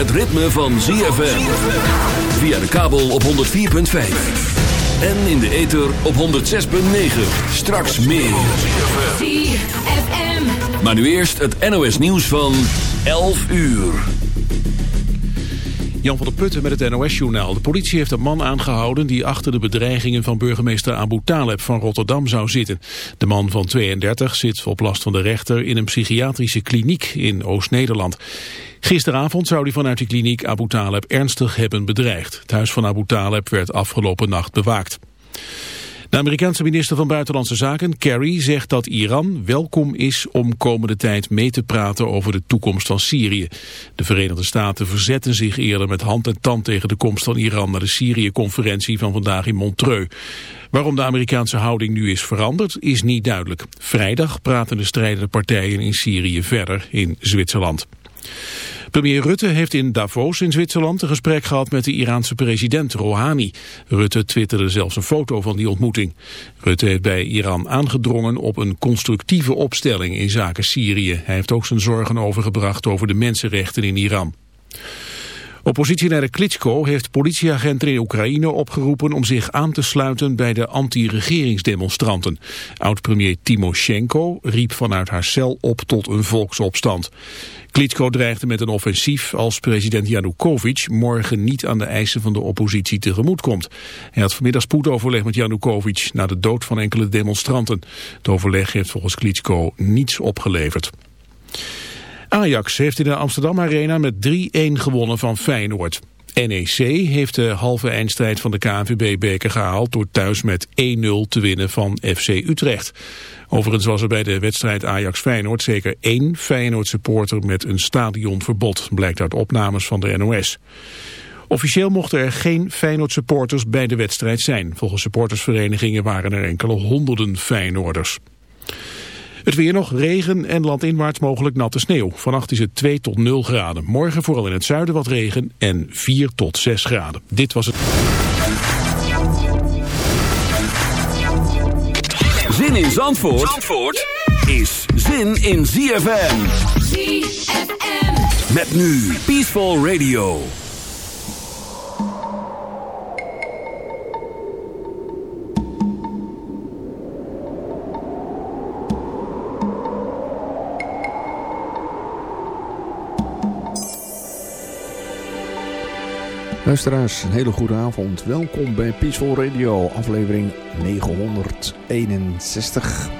het ritme van ZFM. Via de kabel op 104.5. En in de ether op 106.9. Straks meer. ZFM. Maar nu eerst het NOS nieuws van 11 uur. Jan van der Putten met het NOS-journaal. De politie heeft een man aangehouden die achter de bedreigingen van burgemeester Abu Taleb van Rotterdam zou zitten. De man van 32 zit op last van de rechter in een psychiatrische kliniek in Oost-Nederland. Gisteravond zou hij vanuit die kliniek Abu Taleb ernstig hebben bedreigd. Het huis van Abu Taleb werd afgelopen nacht bewaakt. De Amerikaanse minister van Buitenlandse Zaken, Kerry, zegt dat Iran welkom is om komende tijd mee te praten over de toekomst van Syrië. De Verenigde Staten verzetten zich eerder met hand en tand tegen de komst van Iran naar de Syrië-conferentie van vandaag in Montreux. Waarom de Amerikaanse houding nu is veranderd, is niet duidelijk. Vrijdag praten de strijdende partijen in Syrië verder in Zwitserland. Premier Rutte heeft in Davos in Zwitserland een gesprek gehad met de Iraanse president Rouhani. Rutte twitterde zelfs een foto van die ontmoeting. Rutte heeft bij Iran aangedrongen op een constructieve opstelling in zaken Syrië. Hij heeft ook zijn zorgen overgebracht over de mensenrechten in Iran. Oppositieleider Klitschko heeft politieagenten in Oekraïne opgeroepen om zich aan te sluiten bij de anti-regeringsdemonstranten. Oud-premier Timoshenko riep vanuit haar cel op tot een volksopstand. Klitschko dreigde met een offensief als president Janukovic morgen niet aan de eisen van de oppositie tegemoet komt. Hij had vanmiddag spoedoverleg met Janukovic na de dood van enkele demonstranten. Het overleg heeft volgens Klitschko niets opgeleverd. Ajax heeft in de Amsterdam Arena met 3-1 gewonnen van Feyenoord. NEC heeft de halve eindstrijd van de KNVB-beker gehaald door thuis met 1-0 te winnen van FC Utrecht. Overigens was er bij de wedstrijd Ajax-Feyenoord zeker één Feyenoord-supporter met een stadionverbod, blijkt uit opnames van de NOS. Officieel mochten er geen Feyenoord-supporters bij de wedstrijd zijn. Volgens supportersverenigingen waren er enkele honderden Feyenoorders. Het weer nog, regen en landinwaarts mogelijk natte sneeuw. Vannacht is het 2 tot 0 graden. Morgen vooral in het zuiden wat regen en 4 tot 6 graden. Dit was het... Zin in Zandvoort, Zandvoort is zin in ZFM. ZFM. Met nu Peaceful Radio. Luisteraars, een hele goede avond. Welkom bij Peaceful Radio, aflevering 961.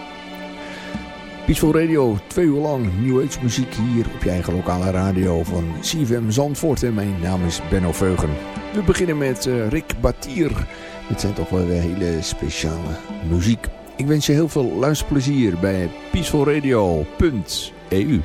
Peaceful Radio, twee uur lang New Age muziek hier op je eigen lokale radio van CFM Zandvoort. En mijn naam is Benno Veugen. We beginnen met uh, Rick Batier. Dit zijn toch wel weer hele speciale muziek. Ik wens je heel veel luisterplezier bij peacefulradio.eu.